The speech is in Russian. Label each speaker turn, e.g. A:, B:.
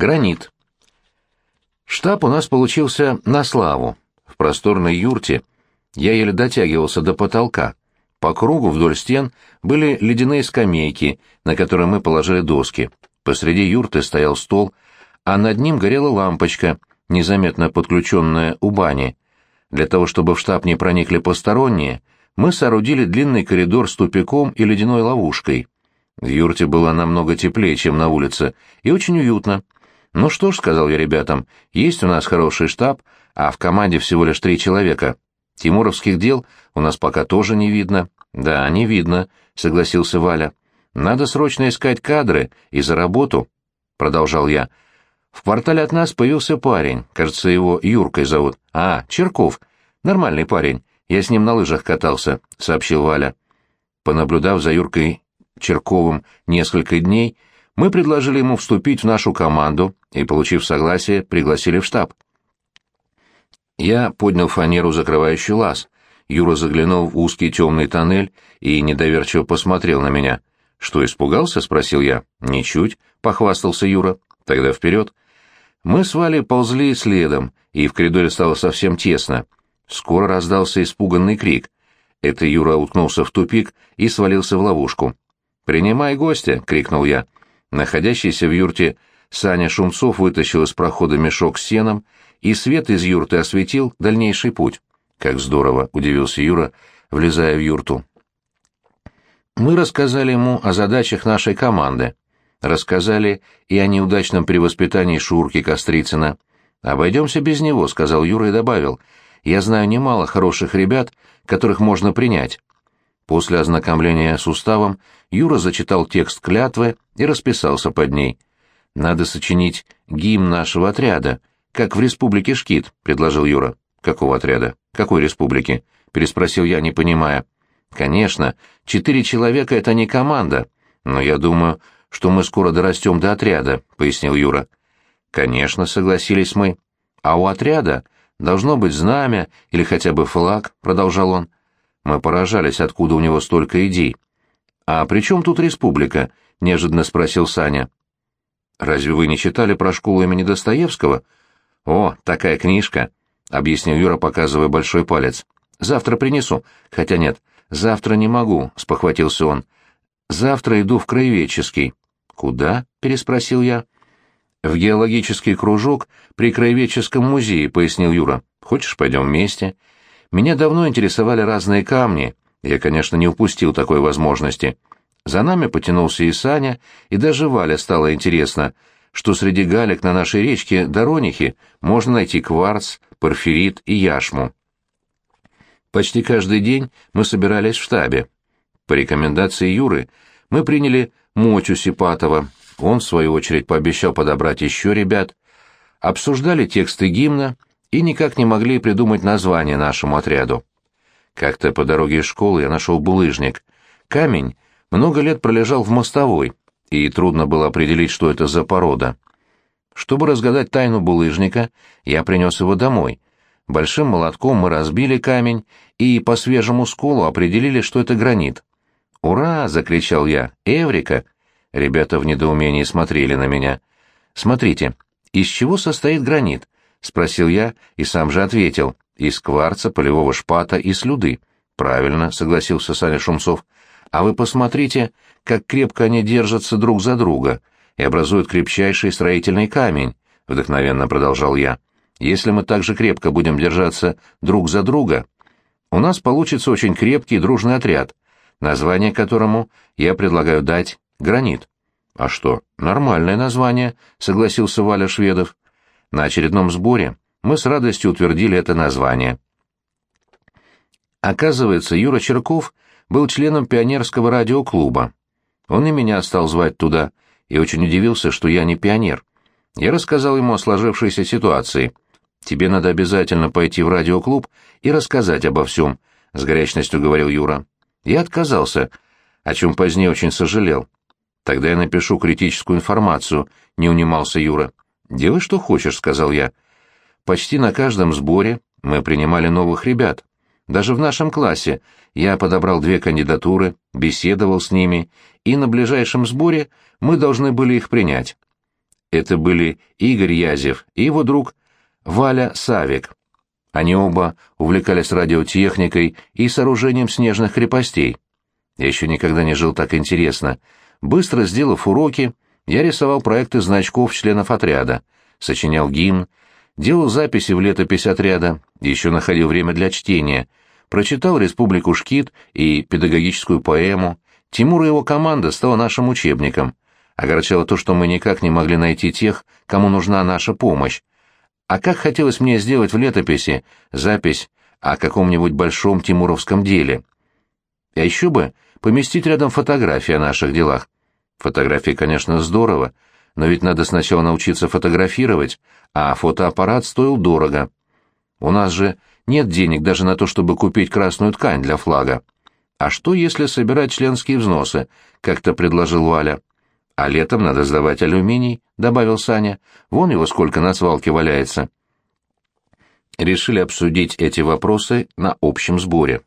A: Гранит. Штаб у нас получился на славу. В просторной юрте я еле дотягивался до потолка. По кругу вдоль стен были ледяные скамейки, на которые мы положили доски. Посреди юрты стоял стол, а над ним горела лампочка, незаметно подключенная у бани. Для того, чтобы в штаб не проникли посторонние, мы соорудили длинный коридор с тупиком и ледяной ловушкой. В юрте было намного теплее, чем на улице, и очень уютно. «Ну что ж», — сказал я ребятам, — «есть у нас хороший штаб, а в команде всего лишь три человека. Тимуровских дел у нас пока тоже не видно». «Да, не видно», — согласился Валя. «Надо срочно искать кадры и за работу», — продолжал я. «В квартале от нас появился парень, кажется, его Юркой зовут. А, Черков. Нормальный парень. Я с ним на лыжах катался», — сообщил Валя. Понаблюдав за Юркой Черковым несколько дней, мы предложили ему вступить в нашу команду и, получив согласие, пригласили в штаб. Я поднял фанеру, закрывающую лаз. Юра заглянул в узкий темный тоннель и недоверчиво посмотрел на меня. «Что, испугался?» — спросил я. «Ничуть», — похвастался Юра. «Тогда вперед». Мы с Валей ползли следом, и в коридоре стало совсем тесно. Скоро раздался испуганный крик. Это Юра уткнулся в тупик и свалился в ловушку. «Принимай гостя!» — крикнул я. Находящийся в юрте Саня Шумцов вытащил из прохода мешок с сеном, и свет из юрты осветил дальнейший путь. «Как здорово!» — удивился Юра, влезая в юрту. Мы рассказали ему о задачах нашей команды. Рассказали и о неудачном перевоспитании Шурки Кострицына. «Обойдемся без него», — сказал Юра и добавил. «Я знаю немало хороших ребят, которых можно принять». После ознакомления с уставом Юра зачитал текст клятвы и расписался под ней. «Надо сочинить гимн нашего отряда, как в республике Шкит», — предложил Юра. «Какого отряда? Какой республики?» — переспросил я, не понимая. «Конечно, четыре человека — это не команда, но я думаю, что мы скоро дорастем до отряда», — пояснил Юра. «Конечно», — согласились мы. «А у отряда должно быть знамя или хотя бы флаг», — продолжал он. Мы поражались, откуда у него столько идей. «А при чем тут республика?» — неожиданно спросил Саня. «Разве вы не читали про школу имени Достоевского?» «О, такая книжка», — объяснил Юра, показывая большой палец. «Завтра принесу. Хотя нет, завтра не могу», — спохватился он. «Завтра иду в краеведческий». «Куда?» — переспросил я. «В геологический кружок при краеведческом музее», — пояснил Юра. «Хочешь, пойдем вместе?» Меня давно интересовали разные камни. Я, конечно, не упустил такой возможности. За нами потянулся и Саня, и даже Валя стало интересно, что среди галек на нашей речке Доронихи можно найти кварц, порфирит и яшму. Почти каждый день мы собирались в штабе. По рекомендации Юры мы приняли Мотю Сипатова, он, в свою очередь, пообещал подобрать еще ребят, обсуждали тексты гимна и никак не могли придумать название нашему отряду. Как-то по дороге из школы я нашел булыжник. Камень много лет пролежал в мостовой, и трудно было определить, что это за порода. Чтобы разгадать тайну булыжника, я принес его домой. Большим молотком мы разбили камень и по свежему сколу определили, что это гранит. «Ура!» — закричал я. «Эврика!» Ребята в недоумении смотрели на меня. «Смотрите, из чего состоит гранит?» — спросил я и сам же ответил. «Из кварца, полевого шпата и слюды». «Правильно», — согласился Саня Шумцов. «А вы посмотрите, как крепко они держатся друг за друга и образуют крепчайший строительный камень», — вдохновенно продолжал я. «Если мы так же крепко будем держаться друг за друга, у нас получится очень крепкий дружный отряд, название которому я предлагаю дать «Гранит». «А что, нормальное название», — согласился Валя Шведов. На очередном сборе мы с радостью утвердили это название. Оказывается, Юра Черков был членом пионерского радиоклуба. Он и меня стал звать туда, и очень удивился, что я не пионер. Я рассказал ему о сложившейся ситуации. «Тебе надо обязательно пойти в радиоклуб и рассказать обо всем», — с горячностью говорил Юра. Я отказался, о чем позднее очень сожалел. «Тогда я напишу критическую информацию», — не унимался Юра. «Делай, что хочешь», — сказал я. Почти на каждом сборе мы принимали новых ребят. Даже в нашем классе я подобрал две кандидатуры, беседовал с ними, и на ближайшем сборе мы должны были их принять. Это были Игорь Язев и его друг Валя Савик. Они оба увлекались радиотехникой и сооружением снежных крепостей. Я еще никогда не жил так интересно. Быстро сделав уроки, я рисовал проекты значков членов отряда, сочинял гимн, делал записи в летопись отряда, еще находил время для чтения, прочитал «Республику Шкит» и педагогическую поэму. Тимур и его команда стала нашим учебником. Огорчало то, что мы никак не могли найти тех, кому нужна наша помощь. А как хотелось мне сделать в летописи запись о каком-нибудь большом тимуровском деле. А еще бы поместить рядом фотографии о наших делах. Фотографии, конечно, здорово, но ведь надо сначала научиться фотографировать, а фотоаппарат стоил дорого. У нас же нет денег даже на то, чтобы купить красную ткань для флага. А что, если собирать членские взносы, как-то предложил Валя. А летом надо сдавать алюминий, добавил Саня. Вон его сколько на свалке валяется. Решили обсудить эти вопросы на общем сборе.